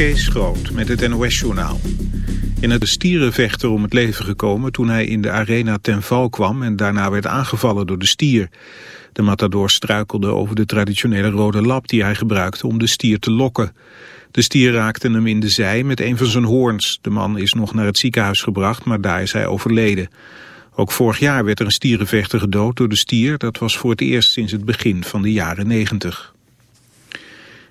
Kees Groot met het NOS-journaal. In het stierenvechter om het leven gekomen toen hij in de arena ten val kwam... en daarna werd aangevallen door de stier. De matador struikelde over de traditionele rode lap die hij gebruikte om de stier te lokken. De stier raakte hem in de zij met een van zijn hoorns. De man is nog naar het ziekenhuis gebracht, maar daar is hij overleden. Ook vorig jaar werd er een stierenvechter gedood door de stier. Dat was voor het eerst sinds het begin van de jaren negentig.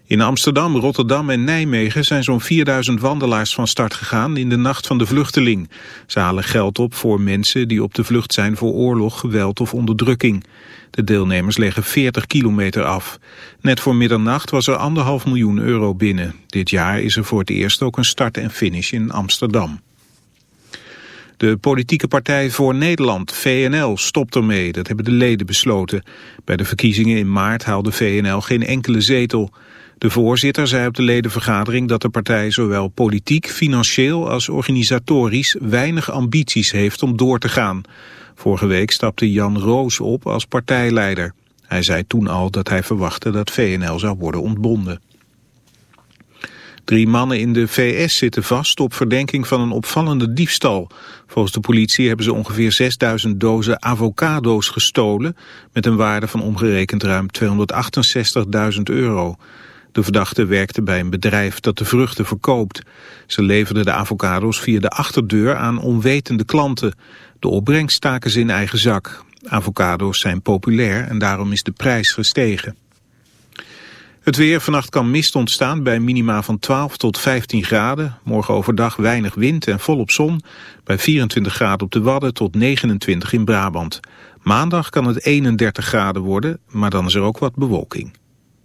In Amsterdam, Rotterdam en Nijmegen zijn zo'n 4000 wandelaars van start gegaan in de Nacht van de Vluchteling. Ze halen geld op voor mensen die op de vlucht zijn voor oorlog, geweld of onderdrukking. De deelnemers leggen 40 kilometer af. Net voor middernacht was er anderhalf miljoen euro binnen. Dit jaar is er voor het eerst ook een start en finish in Amsterdam. De politieke partij voor Nederland, VNL, stopt ermee. Dat hebben de leden besloten. Bij de verkiezingen in maart haalde VNL geen enkele zetel. De voorzitter zei op de ledenvergadering dat de partij zowel politiek, financieel als organisatorisch weinig ambities heeft om door te gaan. Vorige week stapte Jan Roos op als partijleider. Hij zei toen al dat hij verwachtte dat VNL zou worden ontbonden. Drie mannen in de VS zitten vast op verdenking van een opvallende diefstal. Volgens de politie hebben ze ongeveer 6000 dozen avocado's gestolen... met een waarde van omgerekend ruim 268.000 euro. De verdachte werkte bij een bedrijf dat de vruchten verkoopt. Ze leverden de avocado's via de achterdeur aan onwetende klanten. De opbrengst staken ze in eigen zak. Avocado's zijn populair en daarom is de prijs gestegen. Het weer, vannacht kan mist ontstaan bij minima van 12 tot 15 graden. Morgen overdag weinig wind en volop zon. Bij 24 graden op de Wadden tot 29 in Brabant. Maandag kan het 31 graden worden, maar dan is er ook wat bewolking.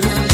pictures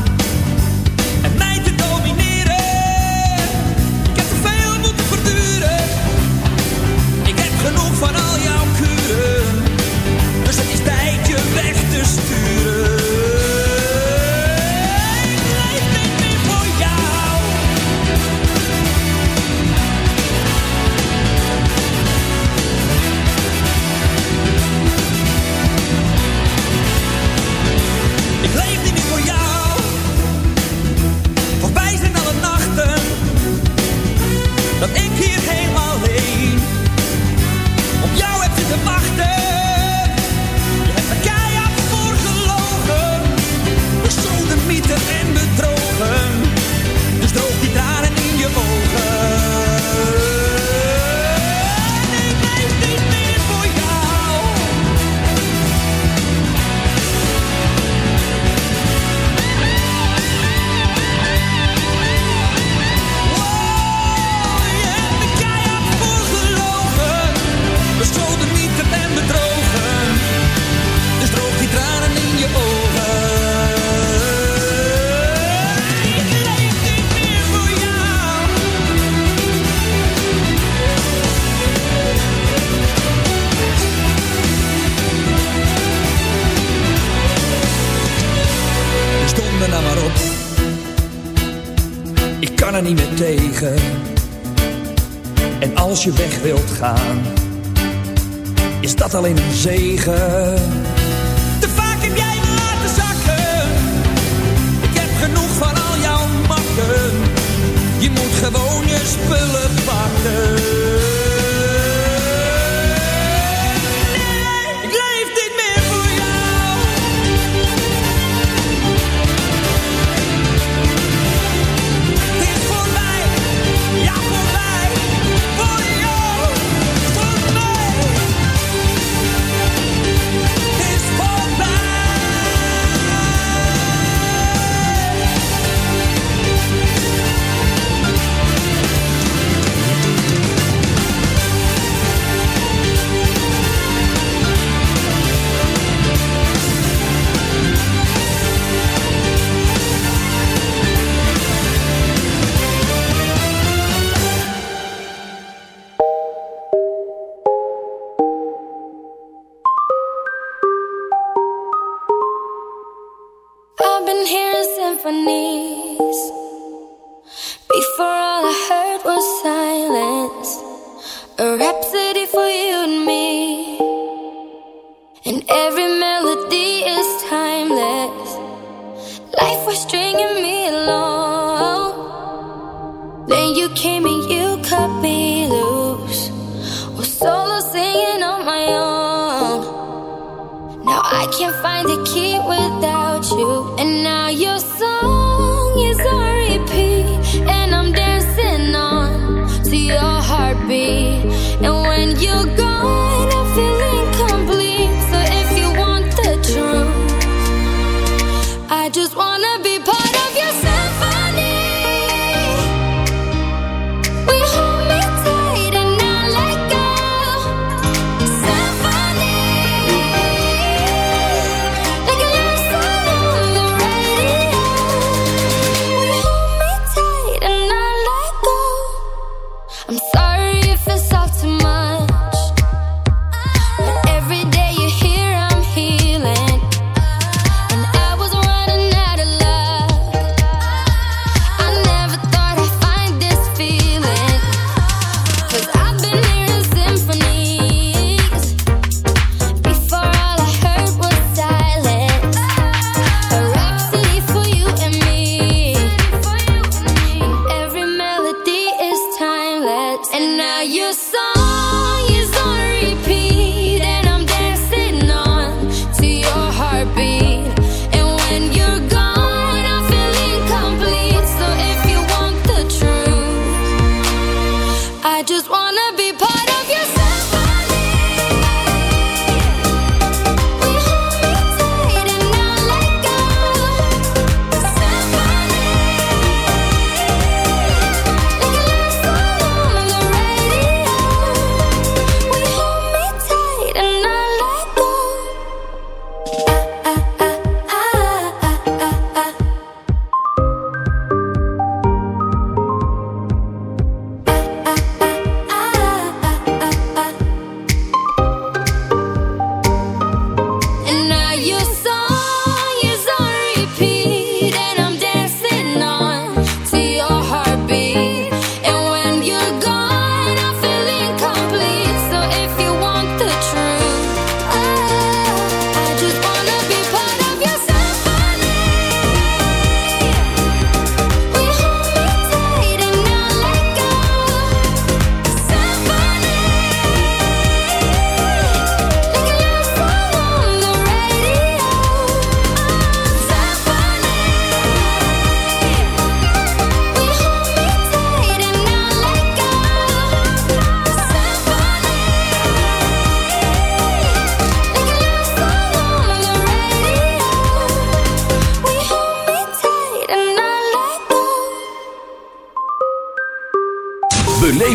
zegen.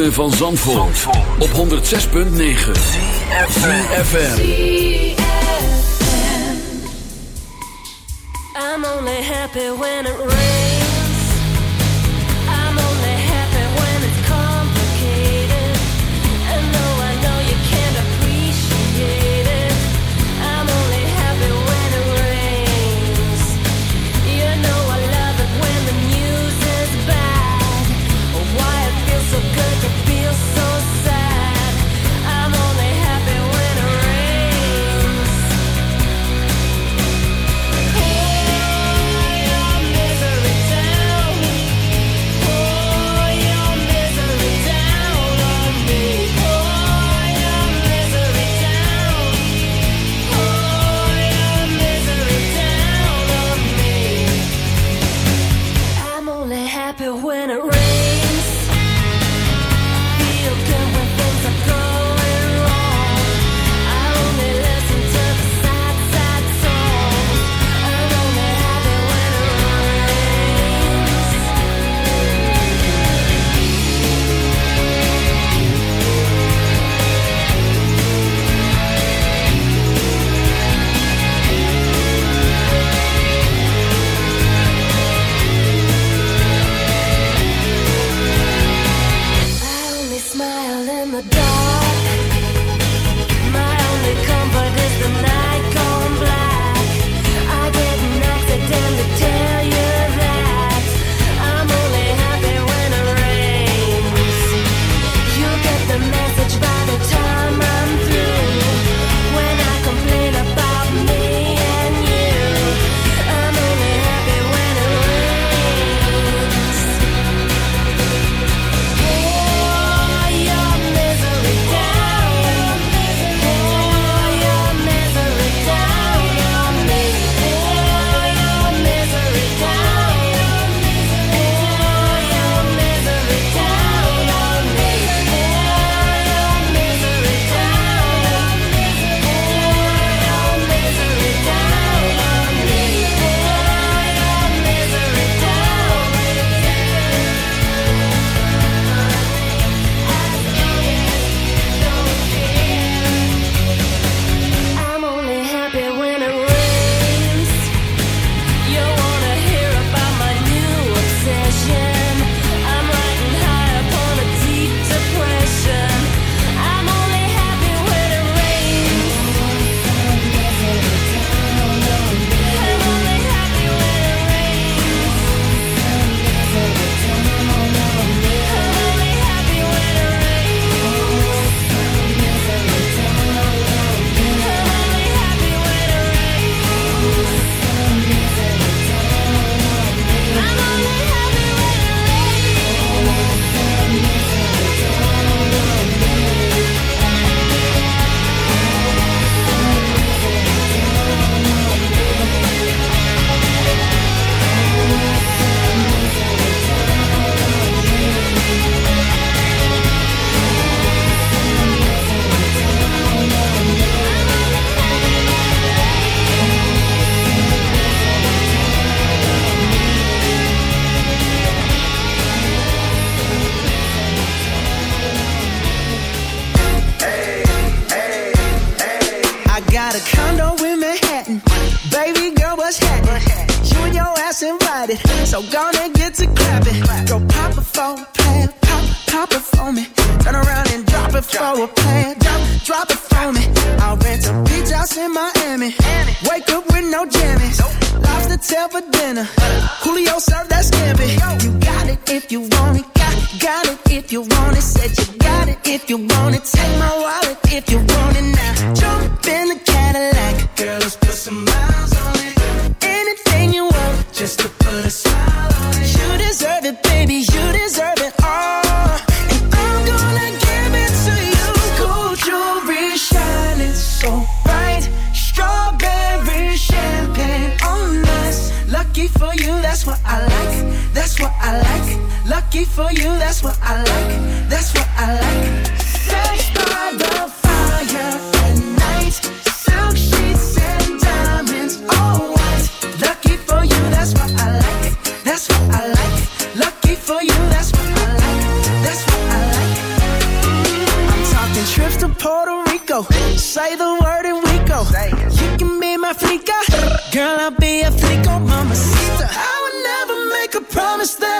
ritme van Zandvoort, Zandvoort. op 106.9 CFFM I'm only happy when it rains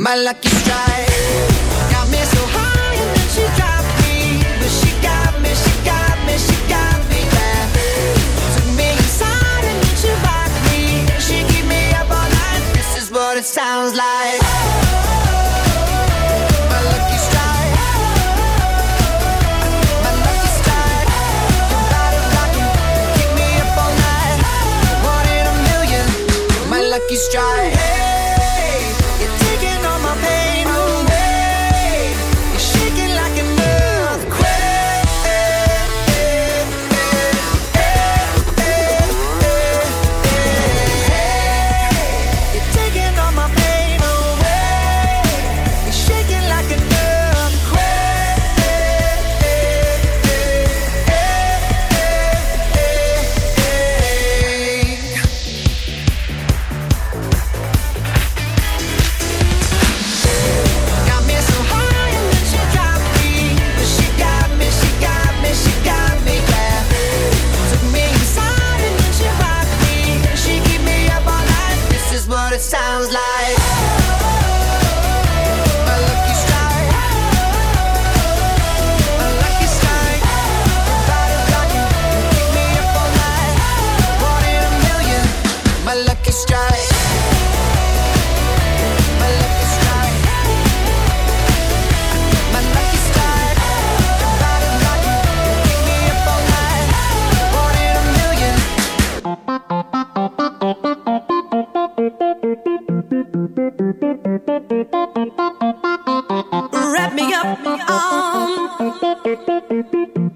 My lucky strike got me so high and then she dropped me. But she got me, she got me, she got me. Took me inside and then she rocked me. She keep me up all night. This is what it sounds like.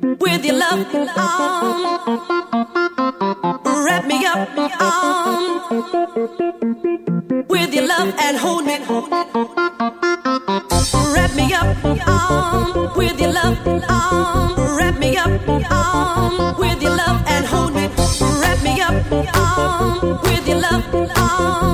with your love on. Wrap me up on with your love and hold me. Wrap me up on with your love on. Wrap me up on with your love and hold me. Wrap me up on with your love on.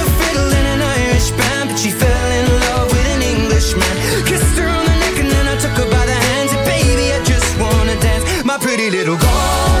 pretty little girl.